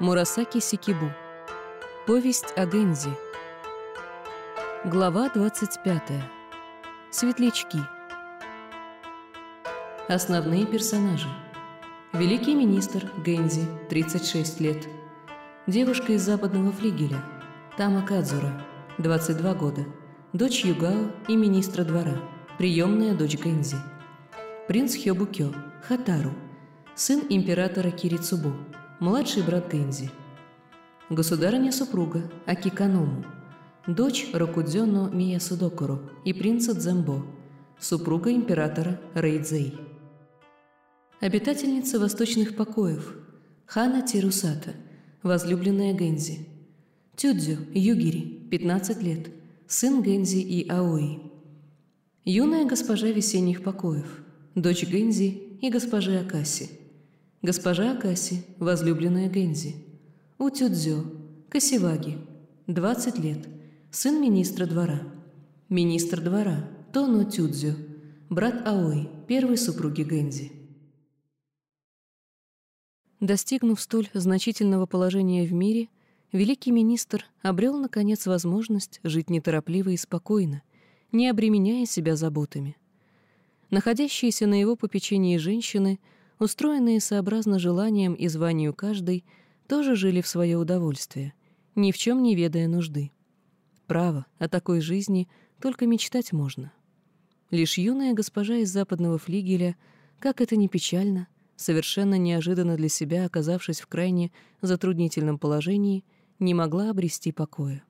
Мурасаки Сикибу. Повесть о Гензи. Глава 25. Светлячки. Основные персонажи. Великий министр Гензи, 36 лет. Девушка из западного флигеля, Тама Кадзура, 22 года. Дочь Югао и министра двора, приемная дочь Гензи. Принц Хёбукё, Хатару, сын императора Кирицубу, младший брат Гензи. Государыня-супруга Акиканому, дочь Рокудзёно Мия Судокуру и принца Дзэмбо, супруга императора Рейдзей. Обитательница восточных покоев Хана Тирусата, возлюбленная Гензи. Тюдзю Югири, 15 лет, сын Гензи и Аои. Юная госпожа весенних покоев, дочь Гензи и госпожи Акаси – Госпожа Акаси, возлюбленная Гензи. Утюдзё, Касиваги, 20 лет, сын министра двора. Министр двора, Тоно Тюдзё, брат Аой, первой супруги Гензи. Достигнув столь значительного положения в мире, великий министр обрел, наконец, возможность жить неторопливо и спокойно, не обременяя себя заботами. Находящиеся на его попечении женщины – устроенные сообразно желаниям и званию каждой, тоже жили в свое удовольствие, ни в чем не ведая нужды. Право, о такой жизни только мечтать можно. Лишь юная госпожа из западного флигеля, как это ни печально, совершенно неожиданно для себя оказавшись в крайне затруднительном положении, не могла обрести покоя.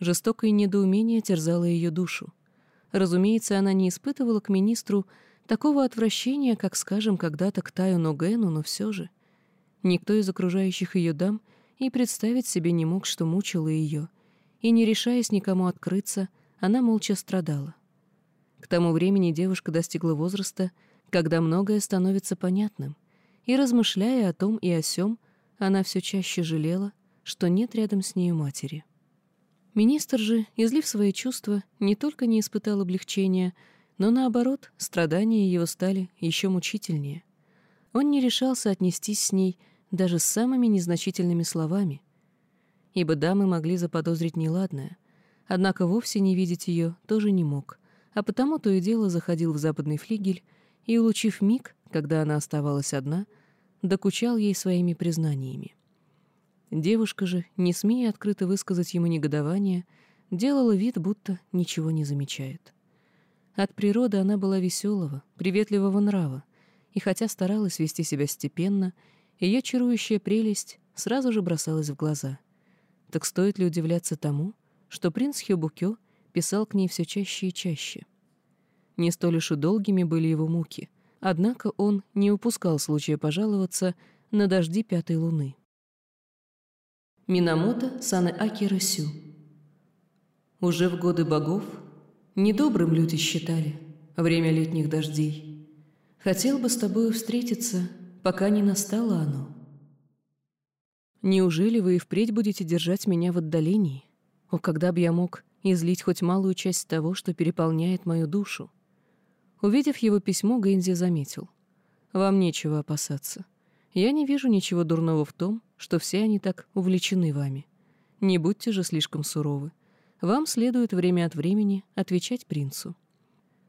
Жестокое недоумение терзало ее душу. Разумеется, она не испытывала к министру Такого отвращения, как, скажем, когда-то к Таю Ногену, но все же. Никто из окружающих ее дам и представить себе не мог, что мучило ее, и, не решаясь никому открыться, она молча страдала. К тому времени девушка достигла возраста, когда многое становится понятным, и, размышляя о том и о сём, она все чаще жалела, что нет рядом с нею матери. Министр же, излив свои чувства, не только не испытал облегчения, но наоборот, страдания его стали еще мучительнее. Он не решался отнестись с ней даже с самыми незначительными словами, ибо дамы могли заподозрить неладное, однако вовсе не видеть ее тоже не мог, а потому то и дело заходил в западный флигель и, улучив миг, когда она оставалась одна, докучал ей своими признаниями. Девушка же, не смея открыто высказать ему негодование, делала вид, будто ничего не замечает. От природы она была веселого, приветливого нрава, и хотя старалась вести себя степенно, ее чарующая прелесть сразу же бросалась в глаза. Так стоит ли удивляться тому, что принц Хёбукё писал к ней все чаще и чаще? Не столь уж и долгими были его муки, однако он не упускал случая пожаловаться на дожди пятой луны. Минамото Санеаки Расю Уже в годы богов Недобрым люди считали время летних дождей. Хотел бы с тобою встретиться, пока не настало оно. Неужели вы и впредь будете держать меня в отдалении? О, когда бы я мог излить хоть малую часть того, что переполняет мою душу? Увидев его письмо, Гэнзи заметил. «Вам нечего опасаться. Я не вижу ничего дурного в том, что все они так увлечены вами. Не будьте же слишком суровы вам следует время от времени отвечать принцу».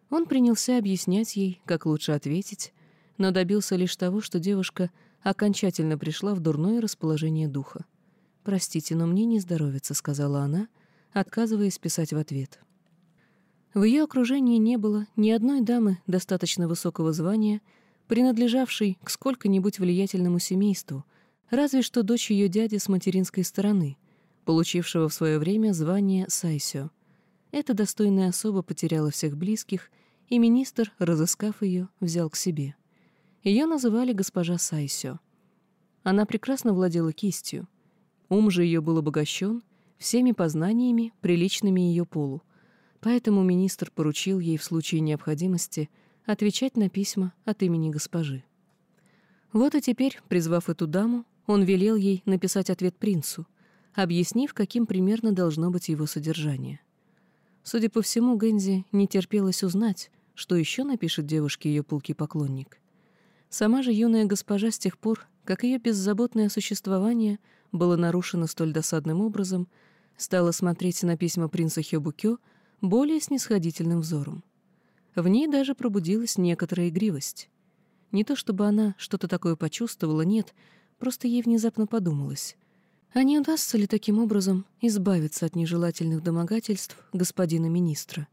Он принялся объяснять ей, как лучше ответить, но добился лишь того, что девушка окончательно пришла в дурное расположение духа. «Простите, но мне не здоровится», — сказала она, отказываясь писать в ответ. В ее окружении не было ни одной дамы достаточно высокого звания, принадлежавшей к сколько-нибудь влиятельному семейству, разве что дочь ее дяди с материнской стороны, получившего в свое время звание Сайсё. Эта достойная особа потеряла всех близких, и министр, разыскав ее, взял к себе. Ее называли госпожа Сайсё. Она прекрасно владела кистью. Ум же ее был обогащен всеми познаниями, приличными ее полу, поэтому министр поручил ей в случае необходимости отвечать на письма от имени госпожи. Вот и теперь, призвав эту даму, он велел ей написать ответ принцу — объяснив, каким примерно должно быть его содержание. Судя по всему, Гэнзи не терпелось узнать, что еще напишет девушке ее пулкий поклонник. Сама же юная госпожа с тех пор как ее беззаботное существование было нарушено столь досадным образом, стала смотреть на письма принца Хёбукё более снисходительным взором. В ней даже пробудилась некоторая игривость. Не то чтобы она что-то такое почувствовала, нет, просто ей внезапно подумалось. А не удастся ли таким образом избавиться от нежелательных домогательств господина министра?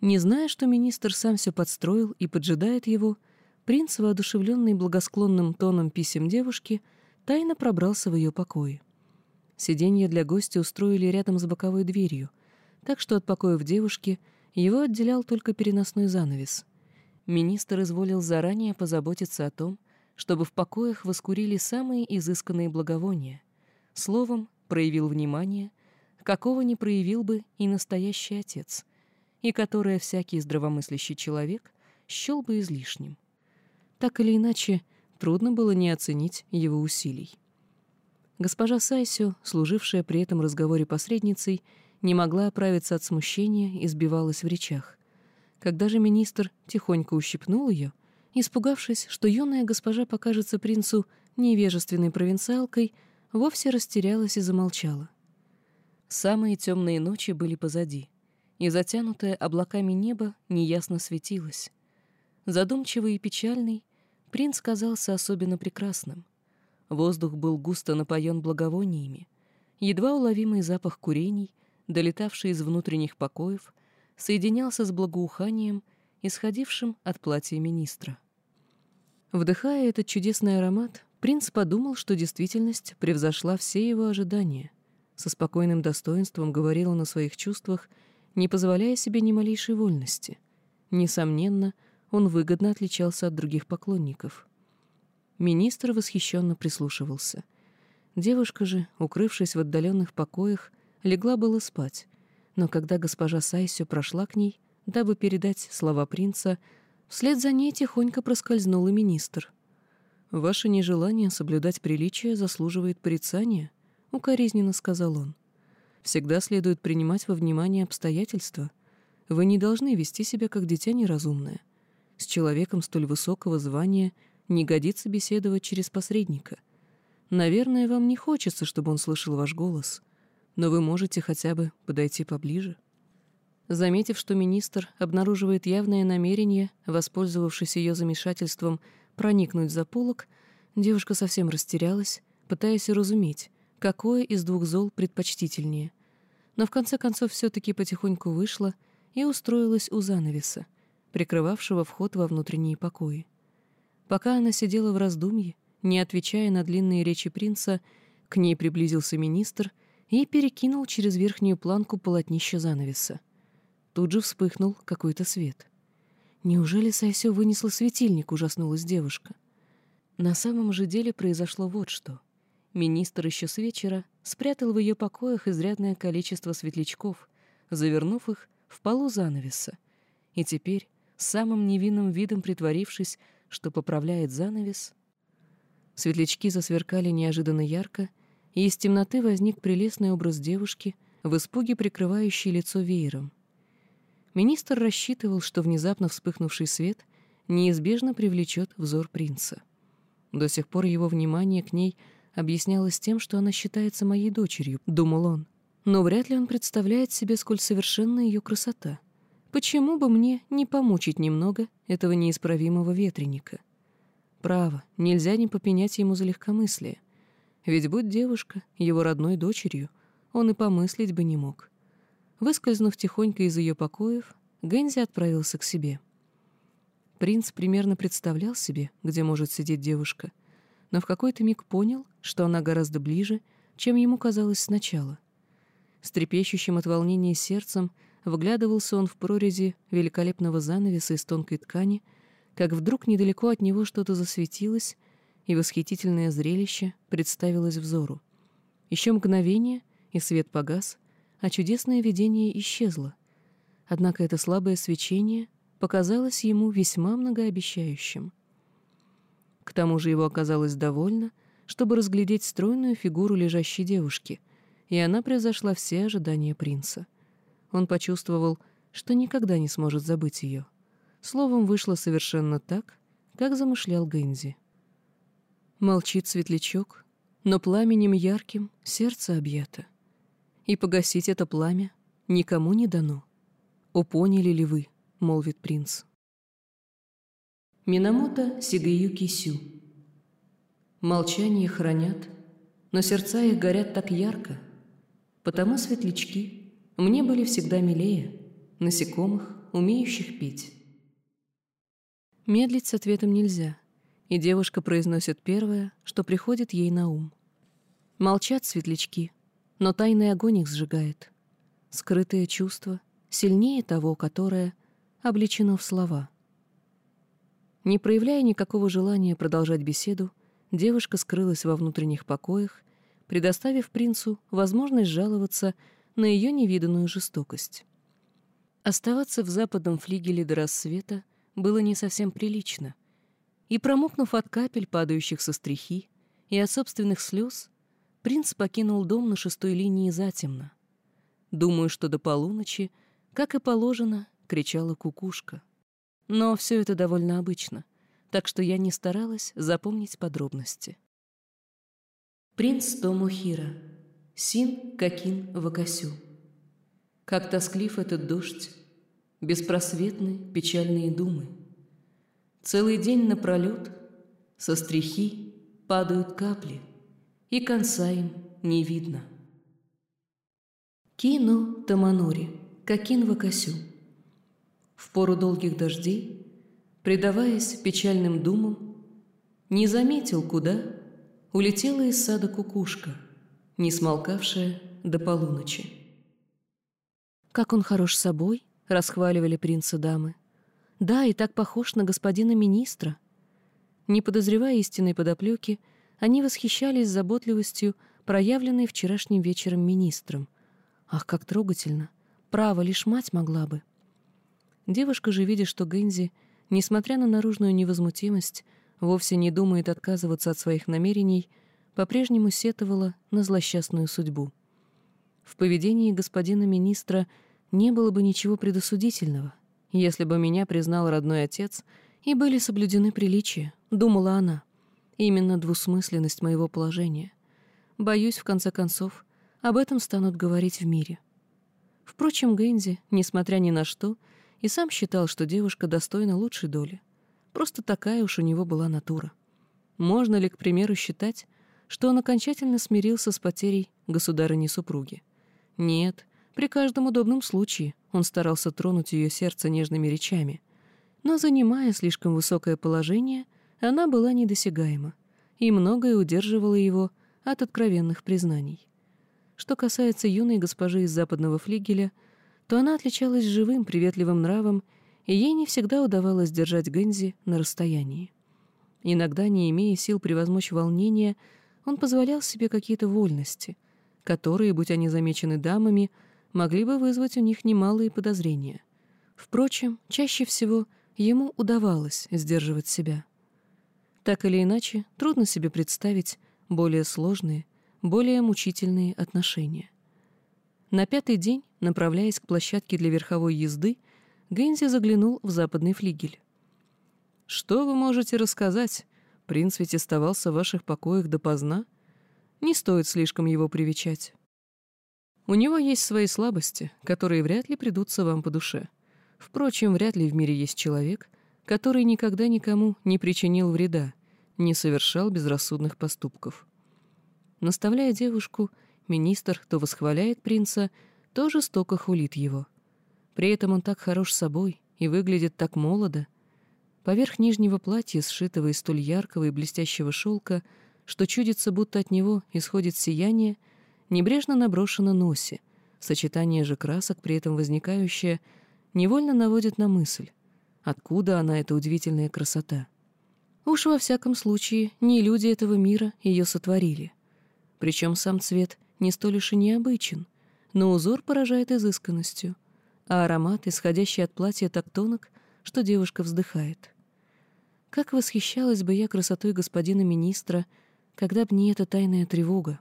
Не зная, что министр сам все подстроил и поджидает его, принц, воодушевленный благосклонным тоном писем девушки, тайно пробрался в ее покои. Сиденье для гостя устроили рядом с боковой дверью, так что от покоев девушки его отделял только переносной занавес. Министр изволил заранее позаботиться о том, чтобы в покоях воскурили самые изысканные благовония. Словом, проявил внимание, какого не проявил бы и настоящий отец, и которое всякий здравомыслящий человек счел бы излишним. Так или иначе, трудно было не оценить его усилий. Госпожа Сайсю, служившая при этом разговоре посредницей, не могла оправиться от смущения и сбивалась в речах. Когда же министр тихонько ущипнул ее, испугавшись, что юная госпожа покажется принцу невежественной провинциалкой, вовсе растерялась и замолчала. Самые темные ночи были позади, и затянутое облаками небо неясно светилось. Задумчивый и печальный, принц казался особенно прекрасным — Воздух был густо напоен благовониями. Едва уловимый запах курений, долетавший из внутренних покоев, соединялся с благоуханием, исходившим от платья министра. Вдыхая этот чудесный аромат, принц подумал, что действительность превзошла все его ожидания. Со спокойным достоинством говорил он о своих чувствах, не позволяя себе ни малейшей вольности. Несомненно, он выгодно отличался от других поклонников. Министр восхищенно прислушивался. Девушка же, укрывшись в отдаленных покоях, легла было спать, но когда госпожа Сайсю прошла к ней, дабы передать слова принца, вслед за ней тихонько проскользнул и министр. «Ваше нежелание соблюдать приличие заслуживает порицания», — укоризненно сказал он. «Всегда следует принимать во внимание обстоятельства. Вы не должны вести себя как дитя неразумное. С человеком столь высокого звания — не годится беседовать через посредника. Наверное, вам не хочется, чтобы он слышал ваш голос, но вы можете хотя бы подойти поближе. Заметив, что министр обнаруживает явное намерение, воспользовавшись ее замешательством, проникнуть за полок, девушка совсем растерялась, пытаясь уразуметь, какое из двух зол предпочтительнее. Но в конце концов все-таки потихоньку вышла и устроилась у занавеса, прикрывавшего вход во внутренние покои. Пока она сидела в раздумье, не отвечая на длинные речи принца, к ней приблизился министр и перекинул через верхнюю планку полотнище занавеса. Тут же вспыхнул какой-то свет. «Неужели Сайсё вынесла светильник?» — ужаснулась девушка. На самом же деле произошло вот что. Министр еще с вечера спрятал в ее покоях изрядное количество светлячков, завернув их в полу занавеса, и теперь, самым невинным видом притворившись, что поправляет занавес. Светлячки засверкали неожиданно ярко, и из темноты возник прелестный образ девушки, в испуге прикрывающей лицо веером. Министр рассчитывал, что внезапно вспыхнувший свет неизбежно привлечет взор принца. До сих пор его внимание к ней объяснялось тем, что она считается моей дочерью, думал он. Но вряд ли он представляет себе, сколь совершенна ее красота. Почему бы мне не помучить немного этого неисправимого ветреника? Право, нельзя не попенять ему за легкомыслие. Ведь будь девушка его родной дочерью, он и помыслить бы не мог. Выскользнув тихонько из ее покоев, Гэнзи отправился к себе. Принц примерно представлял себе, где может сидеть девушка, но в какой-то миг понял, что она гораздо ближе, чем ему казалось сначала. С трепещущим от волнения сердцем Вглядывался он в прорези великолепного занавеса из тонкой ткани, как вдруг недалеко от него что-то засветилось, и восхитительное зрелище представилось взору. Еще мгновение, и свет погас, а чудесное видение исчезло. Однако это слабое свечение показалось ему весьма многообещающим. К тому же его оказалось довольно, чтобы разглядеть стройную фигуру лежащей девушки, и она превзошла все ожидания принца. Он почувствовал, что никогда не сможет забыть ее. Словом, вышло совершенно так, как замышлял Гэнзи. Молчит светлячок, но пламенем ярким сердце объято. И погасить это пламя никому не дано. «О, поняли ли вы?» — молвит принц. Минамото Сигаюки Сю Молчание хранят, но сердца их горят так ярко, потому светлячки мне были всегда милее насекомых, умеющих петь. Медлить с ответом нельзя, и девушка произносит первое, что приходит ей на ум. Молчат светлячки, но тайный огонь их сжигает. Скрытое чувство сильнее того, которое облечено в слова. Не проявляя никакого желания продолжать беседу, девушка скрылась во внутренних покоях, предоставив принцу возможность жаловаться на ее невиданную жестокость. Оставаться в западном флигеле до рассвета было не совсем прилично, и, промокнув от капель, падающих со стрихи, и от собственных слез, принц покинул дом на шестой линии затемно. Думаю, что до полуночи, как и положено, кричала кукушка. Но все это довольно обычно, так что я не старалась запомнить подробности. Принц Томухира. Син Какин Вакасю. Как тосклив этот дождь, беспросветны печальные думы. Целый день напролет со стрихи падают капли, и конца им не видно. Кино Таманори, Какин Вакасю. В пору долгих дождей, предаваясь печальным думам, не заметил, куда улетела из сада кукушка, не смолкавшая до полуночи. Как он хорош собой, — расхваливали принца дамы. «Да, и так похож на господина министра». Не подозревая истинной подоплеки, они восхищались заботливостью, проявленной вчерашним вечером министром. Ах, как трогательно! Право, лишь мать могла бы. Девушка же, видя, что Гэнзи, несмотря на наружную невозмутимость, вовсе не думает отказываться от своих намерений, по-прежнему сетовала на злосчастную судьбу. В поведении господина министра — не было бы ничего предосудительного, если бы меня признал родной отец и были соблюдены приличия, думала она. Именно двусмысленность моего положения. Боюсь, в конце концов, об этом станут говорить в мире. Впрочем, Гэнзи, несмотря ни на что, и сам считал, что девушка достойна лучшей доли. Просто такая уж у него была натура. Можно ли, к примеру, считать, что он окончательно смирился с потерей государыни-супруги? Нет, при каждом удобном случае он старался тронуть ее сердце нежными речами. Но, занимая слишком высокое положение, она была недосягаема, и многое удерживало его от откровенных признаний. Что касается юной госпожи из западного флигеля, то она отличалась живым, приветливым нравом, и ей не всегда удавалось держать Гэнзи на расстоянии. Иногда, не имея сил превозмочь волнение, он позволял себе какие-то вольности, которые, будь они замечены дамами, могли бы вызвать у них немалые подозрения. Впрочем, чаще всего ему удавалось сдерживать себя. Так или иначе, трудно себе представить более сложные, более мучительные отношения. На пятый день, направляясь к площадке для верховой езды, Гэнзи заглянул в западный флигель. «Что вы можете рассказать? Принц ведь оставался в ваших покоях допоздна. Не стоит слишком его привечать». У него есть свои слабости, которые вряд ли придутся вам по душе. Впрочем, вряд ли в мире есть человек, который никогда никому не причинил вреда, не совершал безрассудных поступков. Наставляя девушку, министр то восхваляет принца, то жестоко хулит его. При этом он так хорош собой и выглядит так молодо. Поверх нижнего платья, сшитого из столь яркого и блестящего шелка, что чудится, будто от него исходит сияние — небрежно наброшена носи, сочетание же красок, при этом возникающее, невольно наводит на мысль, откуда она, эта удивительная красота. Уж во всяком случае, не люди этого мира ее сотворили. Причем сам цвет не столь уж и необычен, но узор поражает изысканностью, а аромат, исходящий от платья, так тонок, что девушка вздыхает. Как восхищалась бы я красотой господина министра, когда б не эта тайная тревога.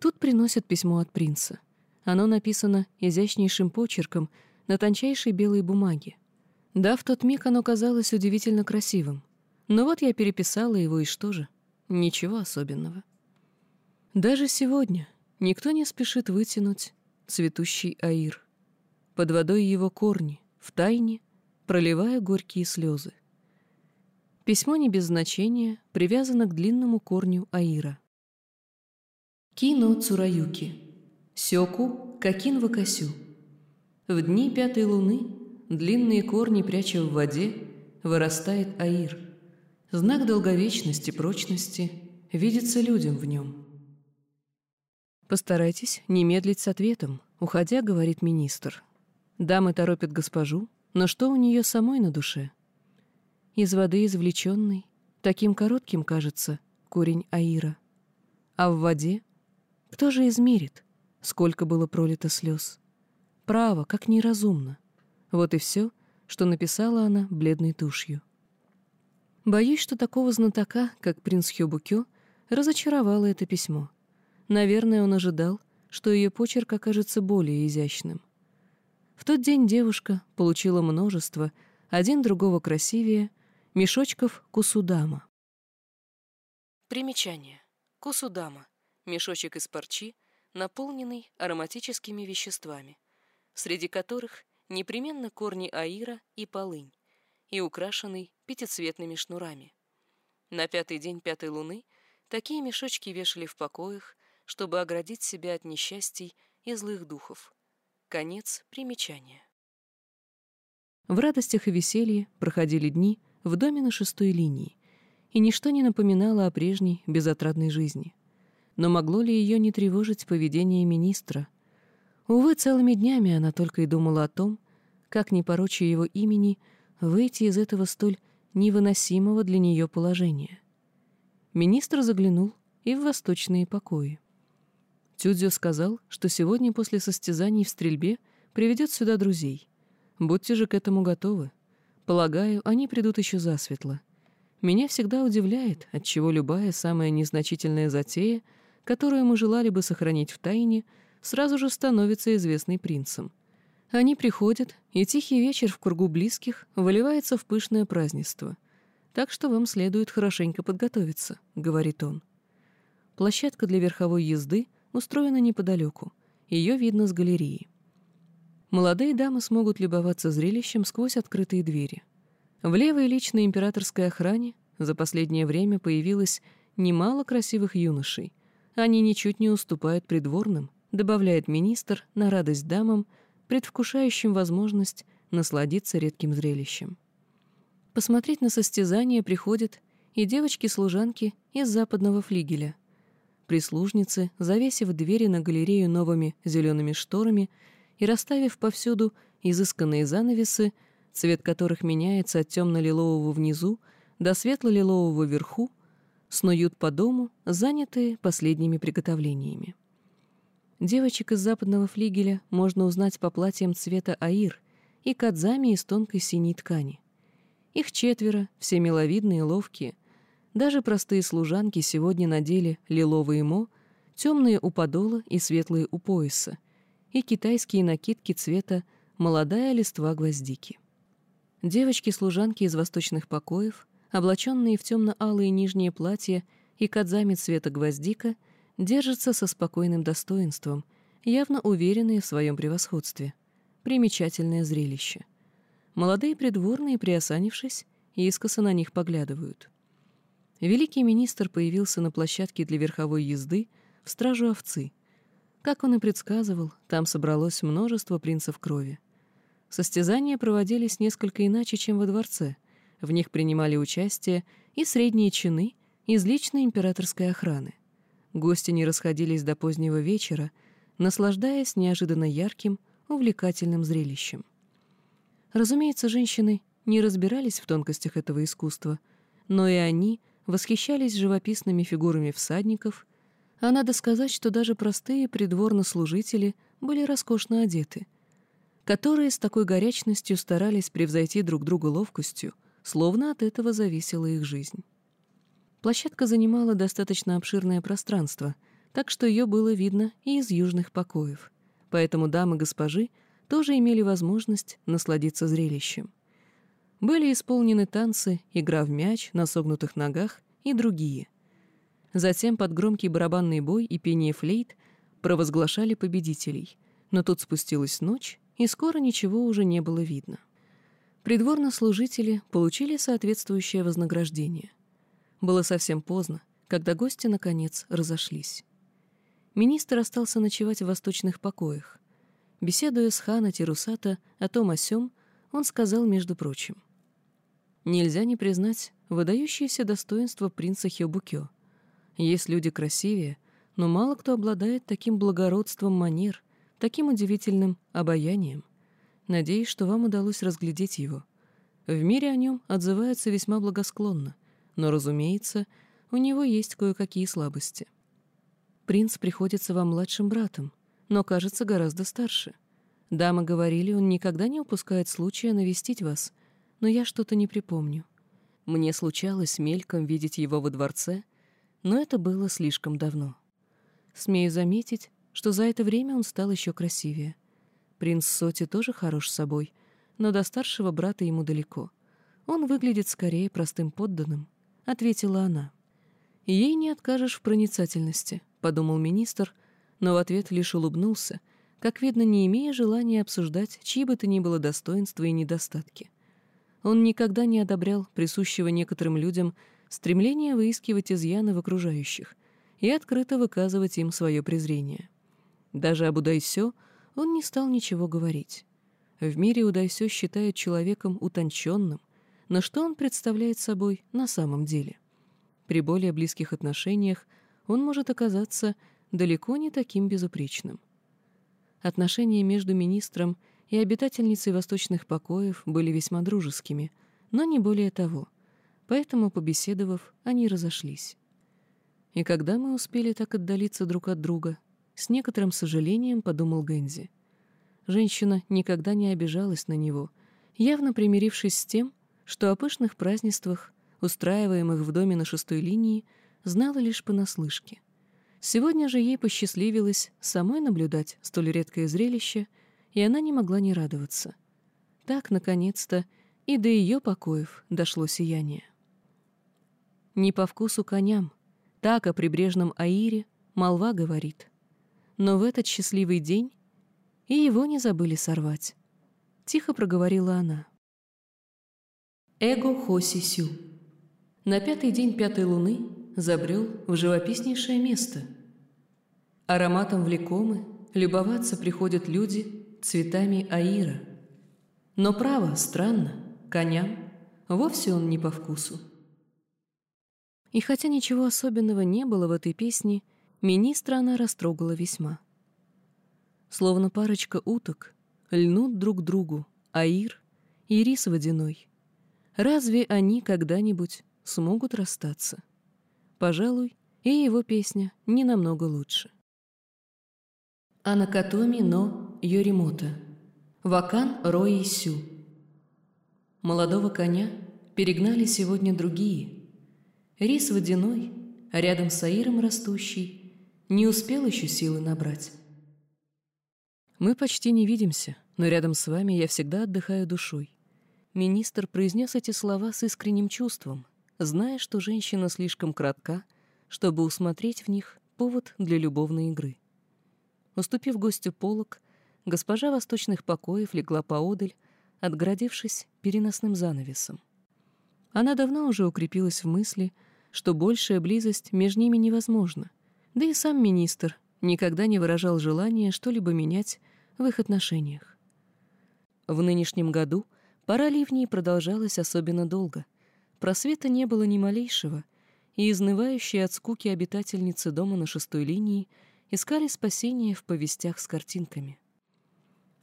Тут приносят письмо от принца. Оно написано изящнейшим почерком на тончайшей белой бумаге. Да, в тот миг оно казалось удивительно красивым. Но вот я переписала его, и что же? ничего особенного. Даже сегодня никто не спешит вытянуть цветущий аир. Под водой его корни, в тайне, проливая горькие слезы. Письмо не без значения привязано к длинному корню аира. Кино Цураюки. Сёку Какин Вакасю. В дни пятой луны, длинные корни пряча в воде, вырастает аир. Знак долговечности, прочности видится людям в нем. Постарайтесь не медлить с ответом, уходя, говорит министр. Дамы торопят госпожу, но что у нее самой на душе? Из воды извлеченный, таким коротким кажется корень аира. А в воде кто же измерит, сколько было пролито слез? Право, как неразумно. Вот и все, что написала она бледной тушью. Боюсь, что такого знатока, как принц Хёбукё, разочаровало это письмо. Наверное, он ожидал, что ее почерк окажется более изящным. В тот день девушка получила множество, один другого красивее, мешочков кусудама. Примечание. Кусудама мешочек из парчи, наполненный ароматическими веществами, среди которых непременно корни аира и полынь, и украшенный пятицветными шнурами. На пятый день пятой луны такие мешочки вешали в покоях, чтобы оградить себя от несчастий и злых духов. Конец примечания. В радостях и веселье проходили дни в доме на шестой линии, и ничто не напоминало о прежней безотрадной жизни — но могло ли ее не тревожить поведение министра? Увы, целыми днями она только и думала о том, как, не пороча его имени, выйти из этого столь невыносимого для нее положения. Министр заглянул и в восточные покои. Тюдзё сказал, что сегодня после состязаний в стрельбе приведет сюда друзей. Будьте же к этому готовы. Полагаю, они придут еще засветло. Меня всегда удивляет, отчего любая самая незначительная затея — которую мы желали бы сохранить в тайне, сразу же становится известной принцем. Они приходят, и тихий вечер в кругу близких выливается в пышное празднество. Так что вам следует хорошенько подготовиться, — говорит он. Площадка для верховой езды устроена неподалеку. Ее видно с галереи. Молодые дамы смогут любоваться зрелищем сквозь открытые двери. В левой личной императорской охране за последнее время появилось немало красивых юношей — они ничуть не уступают придворным, добавляет министр на радость дамам, предвкушающим возможность насладиться редким зрелищем. Посмотреть на состязание приходят и девочки-служанки из западного флигеля. Прислужницы, завесив двери на галерею новыми зелеными шторами и расставив повсюду изысканные занавесы, цвет которых меняется от темно-лилового внизу до светло-лилового вверху, снуют по дому, занятые последними приготовлениями. Девочек из западного флигеля можно узнать по платьям цвета аир и кадзами из тонкой синей ткани. Их четверо, все миловидные ловкие. Даже простые служанки сегодня надели лиловые мо, темные у подола и светлые у пояса, и китайские накидки цвета молодая листва гвоздики. Девочки-служанки из восточных покоев облаченные в темно-алые нижние платья и кадзами цвета гвоздика, держатся со спокойным достоинством, явно уверенные в своем превосходстве. Примечательное зрелище. Молодые придворные, приосанившись, искоса на них поглядывают. Великий министр появился на площадке для верховой езды в стражу овцы. Как он и предсказывал, там собралось множество принцев крови. Состязания проводились несколько иначе, чем во дворце — в них принимали участие и средние чины из личной императорской охраны. Гости не расходились до позднего вечера, наслаждаясь неожиданно ярким, увлекательным зрелищем. Разумеется, женщины не разбирались в тонкостях этого искусства, но и они восхищались живописными фигурами всадников, а надо сказать, что даже простые придворно-служители были роскошно одеты, которые с такой горячностью старались превзойти друг друга ловкостью, словно от этого зависела их жизнь. Площадка занимала достаточно обширное пространство, так что ее было видно и из южных покоев, поэтому дамы-госпожи тоже имели возможность насладиться зрелищем. Были исполнены танцы, игра в мяч на согнутых ногах и другие. Затем под громкий барабанный бой и пение флейт провозглашали победителей. Но тут спустилась ночь, и скоро ничего уже не было видно. Придворно-служители получили соответствующее вознаграждение. Было совсем поздно, когда гости, наконец, разошлись. Министр остался ночевать в восточных покоях. Беседуя с Хана Терусата о том о сём, он сказал, между прочим, «Нельзя не признать выдающееся достоинство принца Хёбукё. Есть люди красивее, но мало кто обладает таким благородством манер, таким удивительным обаянием. Надеюсь, что вам удалось разглядеть его. В мире о нем отзываются весьма благосклонно, но, разумеется, у него есть кое-какие слабости. Принц приходится вам младшим братом, но кажется гораздо старше. Дамы говорили, он никогда не упускает случая навестить вас, но я что-то не припомню. Мне случалось мельком видеть его во дворце, но это было слишком давно. Смею заметить, что за это время он стал еще красивее. Принц Соти тоже хорош собой, но до старшего брата ему далеко. Он выглядит скорее простым подданным, — ответила она. Ей не откажешь в проницательности, — подумал министр, но в ответ лишь улыбнулся, как видно, не имея желания обсуждать чьи бы то ни было достоинства и недостатки. Он никогда не одобрял присущего некоторым людям стремление выискивать изъяны в окружающих и открыто выказывать им свое презрение. Даже об Удайсё он не стал ничего говорить. В мире Удайсё считают человеком утонченным, но что он представляет собой на самом деле? При более близких отношениях он может оказаться далеко не таким безупречным. Отношения между министром и обитательницей восточных покоев были весьма дружескими, но не более того, поэтому, побеседовав, они разошлись. И когда мы успели так отдалиться друг от друга — с некоторым сожалением подумал Гэнзи. Женщина никогда не обижалась на него, явно примирившись с тем, что о пышных празднествах, устраиваемых в доме на шестой линии, знала лишь понаслышке. Сегодня же ей посчастливилось самой наблюдать столь редкое зрелище, и она не могла не радоваться. Так, наконец-то, и до ее покоев дошло сияние. Не по вкусу коням, так о прибрежном Аире молва говорит — но в этот счастливый день и его не забыли сорвать. Тихо проговорила она. Эго Хоси Сю. На пятый день пятой луны забрел в живописнейшее место. Ароматом влекомы любоваться приходят люди цветами аира. Но право, странно, коням вовсе он не по вкусу. И хотя ничего особенного не было в этой песне, Министра она растрогала весьма. Словно парочка уток льнут друг другу Аир и рис водяной. Разве они когда-нибудь смогут расстаться? Пожалуй, и его песня не намного лучше. Анакатоми но Йоримота. Вакан Рои Сю. Молодого коня перегнали сегодня другие. Рис водяной, рядом с Аиром растущий — не успел еще силы набрать. Мы почти не видимся, но рядом с вами я всегда отдыхаю душой. Министр произнес эти слова с искренним чувством, зная, что женщина слишком кратка, чтобы усмотреть в них повод для любовной игры. Уступив гостю полок, госпожа восточных покоев легла поодаль, отгородившись переносным занавесом. Она давно уже укрепилась в мысли, что большая близость между ними невозможна — да и сам министр никогда не выражал желания что-либо менять в их отношениях. В нынешнем году пора ливней продолжалась особенно долго. Просвета не было ни малейшего, и изнывающие от скуки обитательницы дома на шестой линии искали спасения в повестях с картинками.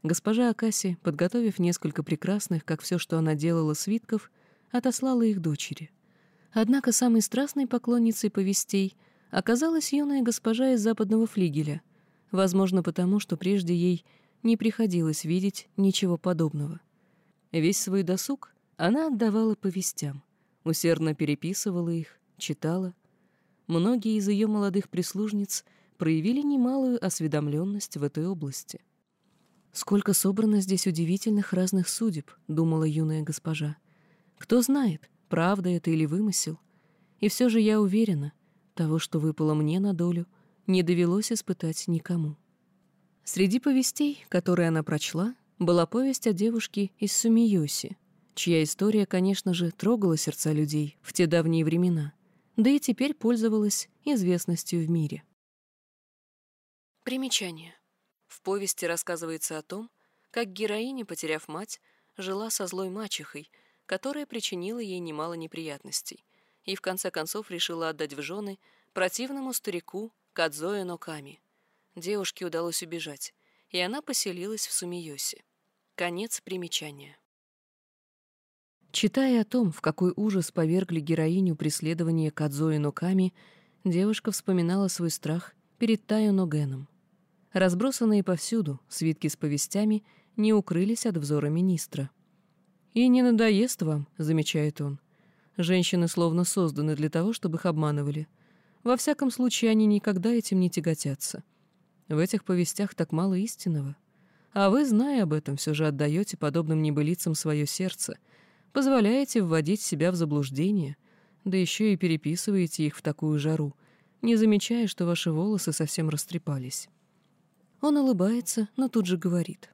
Госпожа Акаси, подготовив несколько прекрасных, как все, что она делала, свитков, отослала их дочери. Однако самой страстной поклонницей повестей — оказалась юная госпожа из западного флигеля, возможно, потому что прежде ей не приходилось видеть ничего подобного. Весь свой досуг она отдавала повестям, усердно переписывала их, читала. Многие из ее молодых прислужниц проявили немалую осведомленность в этой области. «Сколько собрано здесь удивительных разных судеб», — думала юная госпожа. «Кто знает, правда это или вымысел. И все же я уверена, того, что выпало мне на долю, не довелось испытать никому. Среди повестей, которые она прочла, была повесть о девушке из Сумиоси, чья история, конечно же, трогала сердца людей в те давние времена, да и теперь пользовалась известностью в мире. Примечание. В повести рассказывается о том, как героиня, потеряв мать, жила со злой мачехой, которая причинила ей немало неприятностей, и в конце концов решила отдать в жены противному старику Кадзоэ Ноками. Девушке удалось убежать, и она поселилась в Сумиосе. Конец примечания. Читая о том, в какой ужас повергли героиню преследования Кадзоэ Ноками, девушка вспоминала свой страх перед Тайо Ногеном. Разбросанные повсюду свитки с повестями не укрылись от взора министра. «И не надоест вам», — замечает он. «Женщины словно созданы для того, чтобы их обманывали. Во всяком случае, они никогда этим не тяготятся. В этих повестях так мало истинного. А вы, зная об этом, все же отдаете подобным небылицам свое сердце, позволяете вводить себя в заблуждение, да еще и переписываете их в такую жару, не замечая, что ваши волосы совсем растрепались». Он улыбается, но тут же говорит.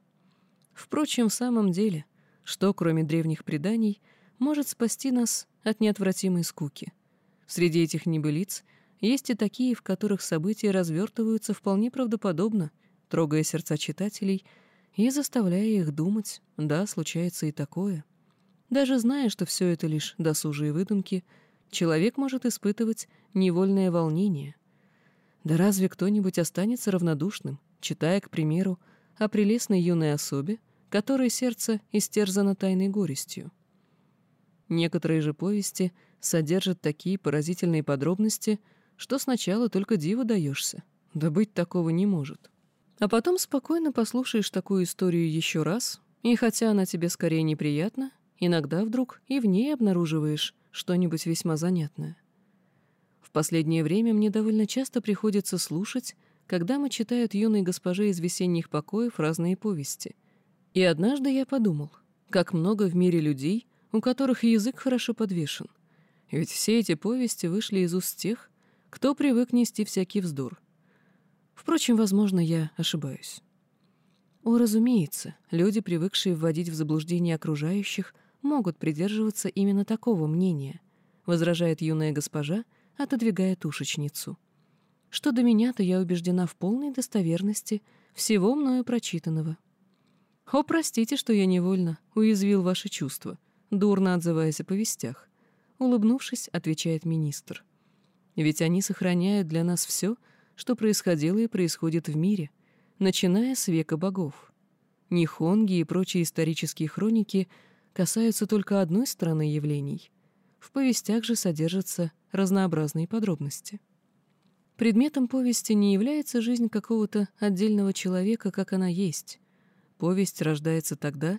Впрочем, в самом деле, что, кроме древних преданий, может спасти нас от неотвратимой скуки? Среди этих небылиц есть и такие, в которых события развертываются вполне правдоподобно, трогая сердца читателей и заставляя их думать, да, случается и такое. Даже зная, что все это лишь досужие выдумки, человек может испытывать невольное волнение. Да разве кто-нибудь останется равнодушным, читая, к примеру, о прелестной юной особе, которой сердце истерзано тайной горестью. Некоторые же повести содержат такие поразительные подробности, что сначала только диву даешься, да быть такого не может. А потом спокойно послушаешь такую историю еще раз, и хотя она тебе скорее неприятна, иногда вдруг и в ней обнаруживаешь что-нибудь весьма занятное. В последнее время мне довольно часто приходится слушать когда мы читают юной госпоже из весенних покоев разные повести. И однажды я подумал, как много в мире людей, у которых язык хорошо подвешен. Ведь все эти повести вышли из уст тех, кто привык нести всякий вздор. Впрочем, возможно, я ошибаюсь. О, разумеется, люди, привыкшие вводить в заблуждение окружающих, могут придерживаться именно такого мнения, возражает юная госпожа, отодвигая тушечницу. Что до меня, то я убеждена в полной достоверности всего мною прочитанного. О, простите, что я невольно уязвил ваши чувства, дурно отзываясь о повестях. Улыбнувшись, отвечает министр. Ведь они сохраняют для нас все, что происходило и происходит в мире, начиная с века богов. Нихонги и прочие исторические хроники касаются только одной стороны явлений. В повестях же содержатся разнообразные подробности. Предметом повести не является жизнь какого-то отдельного человека, как она есть. Повесть рождается тогда,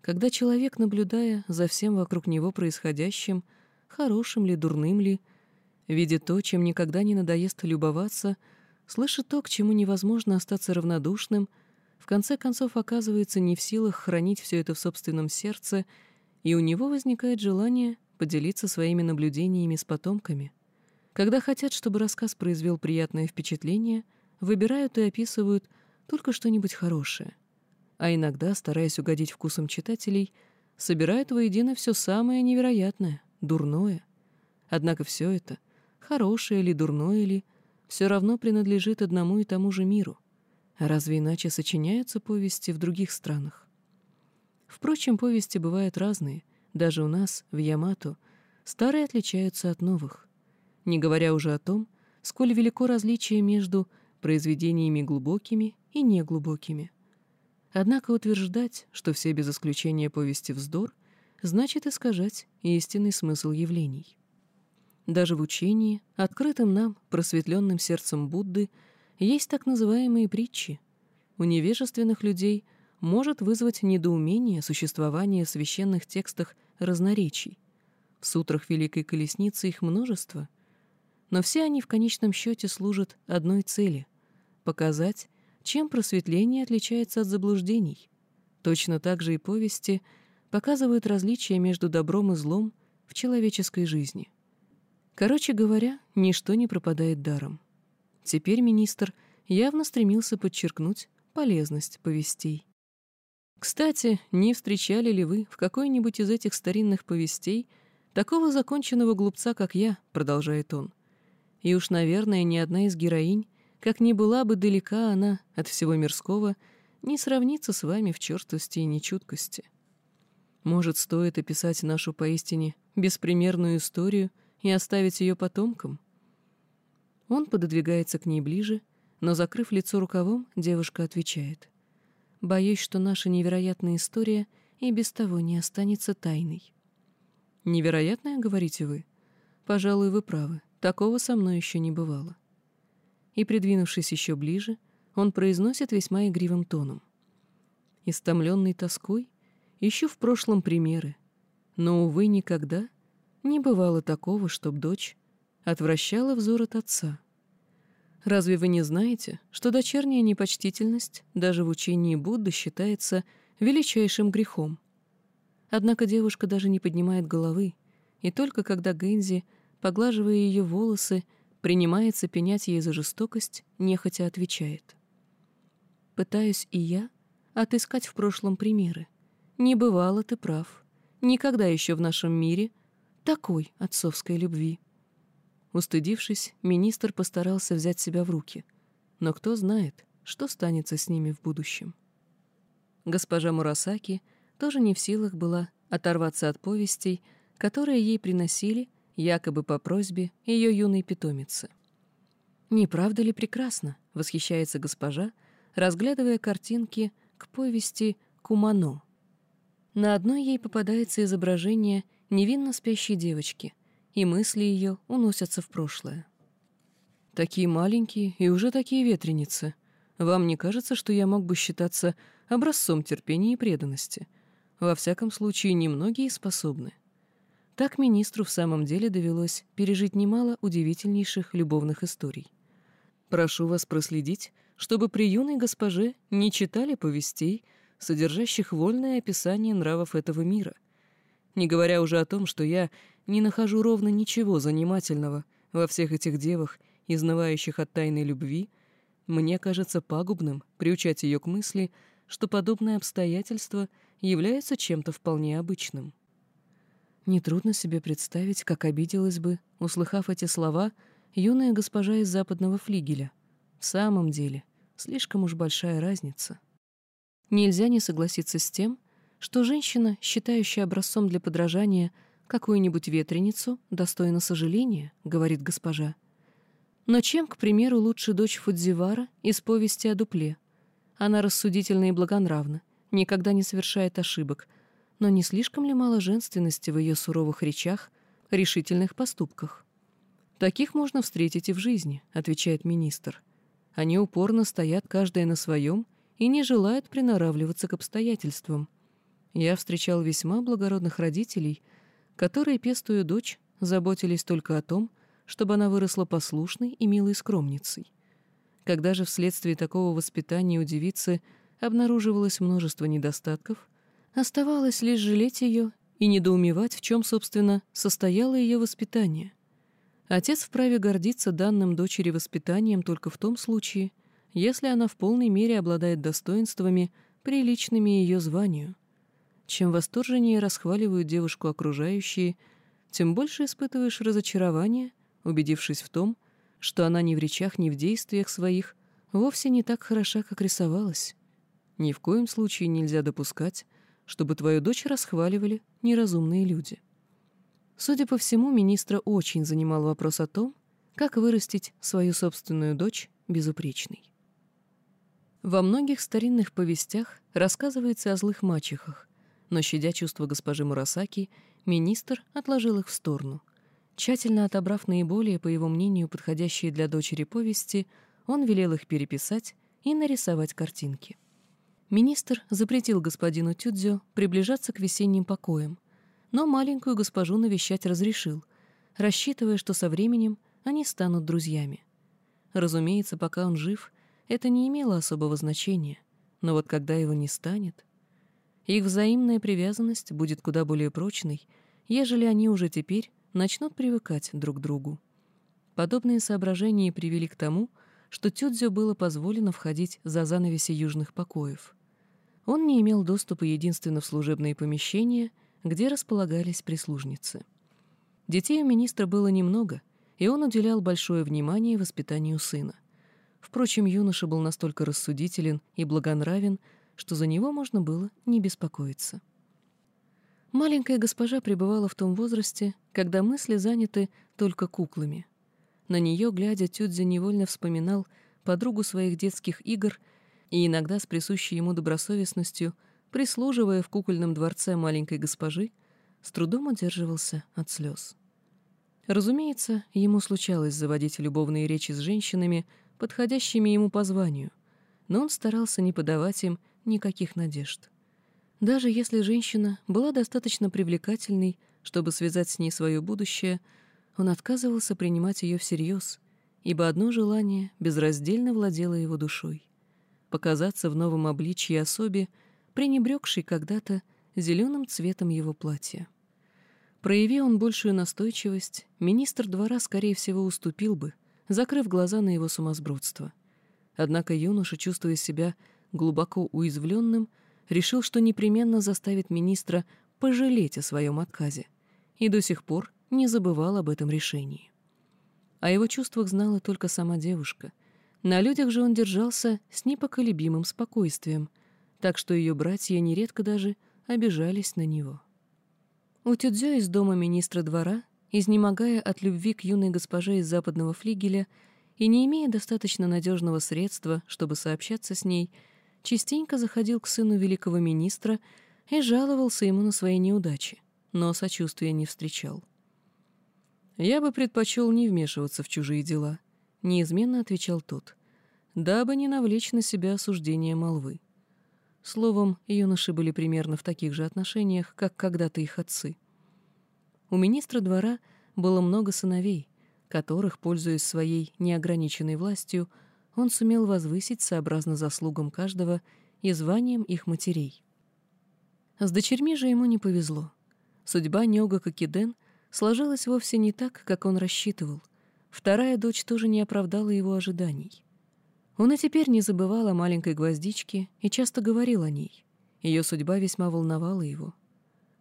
когда человек, наблюдая за всем вокруг него происходящим, хорошим ли, дурным ли, видит то, чем никогда не надоест любоваться, слышит то, к чему невозможно остаться равнодушным, в конце концов оказывается не в силах хранить все это в собственном сердце, и у него возникает желание поделиться своими наблюдениями с потомками — когда хотят, чтобы рассказ произвел приятное впечатление, выбирают и описывают только что-нибудь хорошее. А иногда, стараясь угодить вкусам читателей, собирают воедино все самое невероятное, дурное. Однако все это, хорошее или дурное ли, все равно принадлежит одному и тому же миру. Разве иначе сочиняются повести в других странах? Впрочем, повести бывают разные. Даже у нас, в Ямато, старые отличаются от новых не говоря уже о том, сколь велико различие между произведениями глубокими и неглубокими. Однако утверждать, что все без исключения повести вздор, значит искажать истинный смысл явлений. Даже в учении, открытым нам, просветленным сердцем Будды, есть так называемые притчи. У невежественных людей может вызвать недоумение существование в священных текстах разноречий. В сутрах Великой Колесницы их множество — но все они в конечном счете служат одной цели — показать, чем просветление отличается от заблуждений. Точно так же и повести показывают различия между добром и злом в человеческой жизни. Короче говоря, ничто не пропадает даром. Теперь министр явно стремился подчеркнуть полезность повестей. Кстати, не встречали ли вы в какой-нибудь из этих старинных повестей такого законченного глупца, как я, продолжает он. И уж, наверное, ни одна из героинь, как ни была бы далека она от всего мирского, не сравнится с вами в черствости и нечуткости. Может, стоит описать нашу поистине беспримерную историю и оставить ее потомкам? Он пододвигается к ней ближе, но, закрыв лицо рукавом, девушка отвечает. Боюсь, что наша невероятная история и без того не останется тайной. Невероятная, говорите вы? Пожалуй, вы правы. Такого со мной еще не бывало. И, придвинувшись еще ближе, он произносит весьма игривым тоном. Истомленный тоской, ищу в прошлом примеры, но, увы, никогда не бывало такого, чтоб дочь отвращала взор от отца. Разве вы не знаете, что дочерняя непочтительность даже в учении Будды считается величайшим грехом? Однако девушка даже не поднимает головы, и только когда Гэнзи, поглаживая ее волосы, принимается пенять ей за жестокость, нехотя отвечает. «Пытаюсь и я отыскать в прошлом примеры. Не бывало, ты прав. Никогда еще в нашем мире такой отцовской любви». Устыдившись, министр постарался взять себя в руки. Но кто знает, что станется с ними в будущем. Госпожа Мурасаки тоже не в силах была оторваться от повестей, которые ей приносили, якобы по просьбе, ее юной питомицы. «Не правда ли прекрасно?» — восхищается госпожа, разглядывая картинки к повести «Кумано». На одной ей попадается изображение невинно спящей девочки — и мысли ее уносятся в прошлое. Такие маленькие и уже такие ветреницы. Вам не кажется, что я мог бы считаться образцом терпения и преданности? Во всяком случае, немногие способны. Так министру в самом деле довелось пережить немало удивительнейших любовных историй. Прошу вас проследить, чтобы при юной госпоже не читали повестей, содержащих вольное описание нравов этого мира, не говоря уже о том, что я не нахожу ровно ничего занимательного во всех этих девах, изнывающих от тайной любви, мне кажется пагубным приучать ее к мысли, что подобные обстоятельства являются чем-то вполне обычным. Нетрудно себе представить, как обиделась бы, услыхав эти слова, юная госпожа из западного флигеля. В самом деле, слишком уж большая разница. Нельзя не согласиться с тем, что женщина, считающая образцом для подражания какую-нибудь ветреницу, достойна сожаления, говорит госпожа. Но чем, к примеру, лучше дочь Фудзивара из повести о дупле? Она рассудительна и благонравна, никогда не совершает ошибок, но не слишком ли мало женственности в ее суровых речах, решительных поступках? Таких можно встретить и в жизни, отвечает министр. Они упорно стоят каждая на своем и не желают приноравливаться к обстоятельствам. Я встречал весьма благородных родителей, которые, пестуя дочь, заботились только о том, чтобы она выросла послушной и милой скромницей. Когда же вследствие такого воспитания у девицы обнаруживалось множество недостатков, оставалось лишь жалеть ее и недоумевать, в чем, собственно, состояло ее воспитание. Отец вправе гордиться данным дочери воспитанием только в том случае, если она в полной мере обладает достоинствами, приличными ее званию. Чем восторженнее расхваливают девушку окружающие, тем больше испытываешь разочарование, убедившись в том, что она ни в речах, ни в действиях своих вовсе не так хороша, как рисовалась. Ни в коем случае нельзя допускать, чтобы твою дочь расхваливали неразумные люди. Судя по всему, министра очень занимал вопрос о том, как вырастить свою собственную дочь безупречной. Во многих старинных повестях рассказывается о злых мачехах, но, щадя чувства госпожи Мурасаки, министр отложил их в сторону. Тщательно отобрав наиболее, по его мнению, подходящие для дочери повести, он велел их переписать и нарисовать картинки. Министр запретил господину Тюдзё приближаться к весенним покоям, но маленькую госпожу навещать разрешил, рассчитывая, что со временем они станут друзьями. Разумеется, пока он жив, это не имело особого значения, но вот когда его не станет... Их взаимная привязанность будет куда более прочной, ежели они уже теперь начнут привыкать друг к другу. Подобные соображения привели к тому, что Тюдзю было позволено входить за занавеси южных покоев. Он не имел доступа единственно в служебные помещения, где располагались прислужницы. Детей у министра было немного, и он уделял большое внимание воспитанию сына. Впрочем, юноша был настолько рассудителен и благонравен, что за него можно было не беспокоиться. Маленькая госпожа пребывала в том возрасте, когда мысли заняты только куклами. На нее, глядя, Тюдзи невольно вспоминал подругу своих детских игр и иногда с присущей ему добросовестностью, прислуживая в кукольном дворце маленькой госпожи, с трудом удерживался от слез. Разумеется, ему случалось заводить любовные речи с женщинами, подходящими ему по званию, но он старался не подавать им никаких надежд. Даже если женщина была достаточно привлекательной, чтобы связать с ней свое будущее, он отказывался принимать ее всерьез, ибо одно желание безраздельно владело его душой — показаться в новом обличье особе, пренебрегшей когда-то зеленым цветом его платья. Прояви он большую настойчивость, министр двора, скорее всего, уступил бы, закрыв глаза на его сумасбродство. Однако юноша, чувствуя себя глубоко уязвленным, решил, что непременно заставит министра пожалеть о своем отказе, и до сих пор не забывал об этом решении. О его чувствах знала только сама девушка. На людях же он держался с непоколебимым спокойствием, так что ее братья нередко даже обижались на него. У Тюдзё из дома министра двора, изнемогая от любви к юной госпоже из западного флигеля и не имея достаточно надежного средства, чтобы сообщаться с ней, частенько заходил к сыну великого министра и жаловался ему на свои неудачи, но сочувствия не встречал. «Я бы предпочел не вмешиваться в чужие дела», — неизменно отвечал тот, дабы не навлечь на себя осуждение молвы. Словом, юноши были примерно в таких же отношениях, как когда-то их отцы. У министра двора было много сыновей, которых, пользуясь своей неограниченной властью, он сумел возвысить сообразно заслугам каждого и званием их матерей. С дочерьми же ему не повезло. Судьба Нёга Кокиден сложилась вовсе не так, как он рассчитывал. Вторая дочь тоже не оправдала его ожиданий. Он и теперь не забывал о маленькой гвоздичке и часто говорил о ней. Ее судьба весьма волновала его.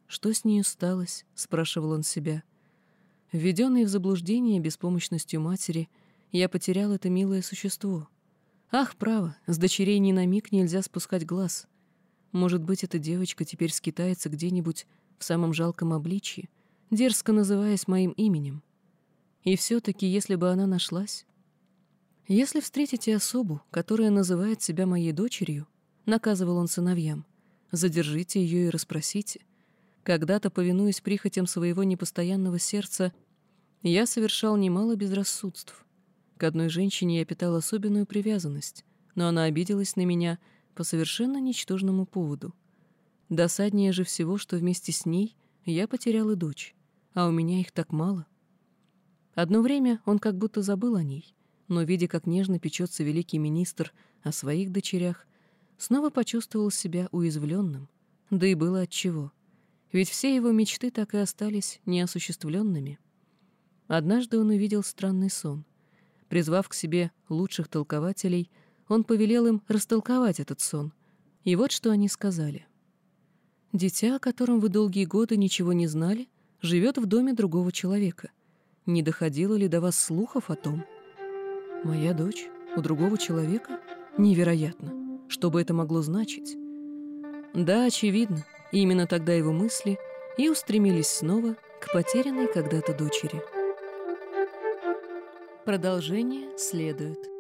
«Что с нею сталось?» — спрашивал он себя. Введенный в заблуждение беспомощностью матери — я потерял это милое существо. Ах, право, с дочерей ни на миг нельзя спускать глаз. Может быть, эта девочка теперь скитается где-нибудь в самом жалком обличье, дерзко называясь моим именем. И все-таки, если бы она нашлась... Если встретите особу, которая называет себя моей дочерью, наказывал он сыновьям, задержите ее и расспросите. Когда-то, повинуясь прихотям своего непостоянного сердца, я совершал немало безрассудств — к одной женщине я питал особенную привязанность, но она обиделась на меня по совершенно ничтожному поводу. Досаднее же всего, что вместе с ней я потерял и дочь, а у меня их так мало. Одно время он как будто забыл о ней, но, видя, как нежно печется великий министр о своих дочерях, снова почувствовал себя уязвленным, да и было отчего, ведь все его мечты так и остались неосуществленными. Однажды он увидел странный сон. Призвав к себе лучших толкователей, он повелел им растолковать этот сон. И вот что они сказали. «Дитя, о котором вы долгие годы ничего не знали, живет в доме другого человека. Не доходило ли до вас слухов о том?» «Моя дочь? У другого человека? Невероятно! Что бы это могло значить?» Да, очевидно, именно тогда его мысли и устремились снова к потерянной когда-то дочери. Продолжение следует.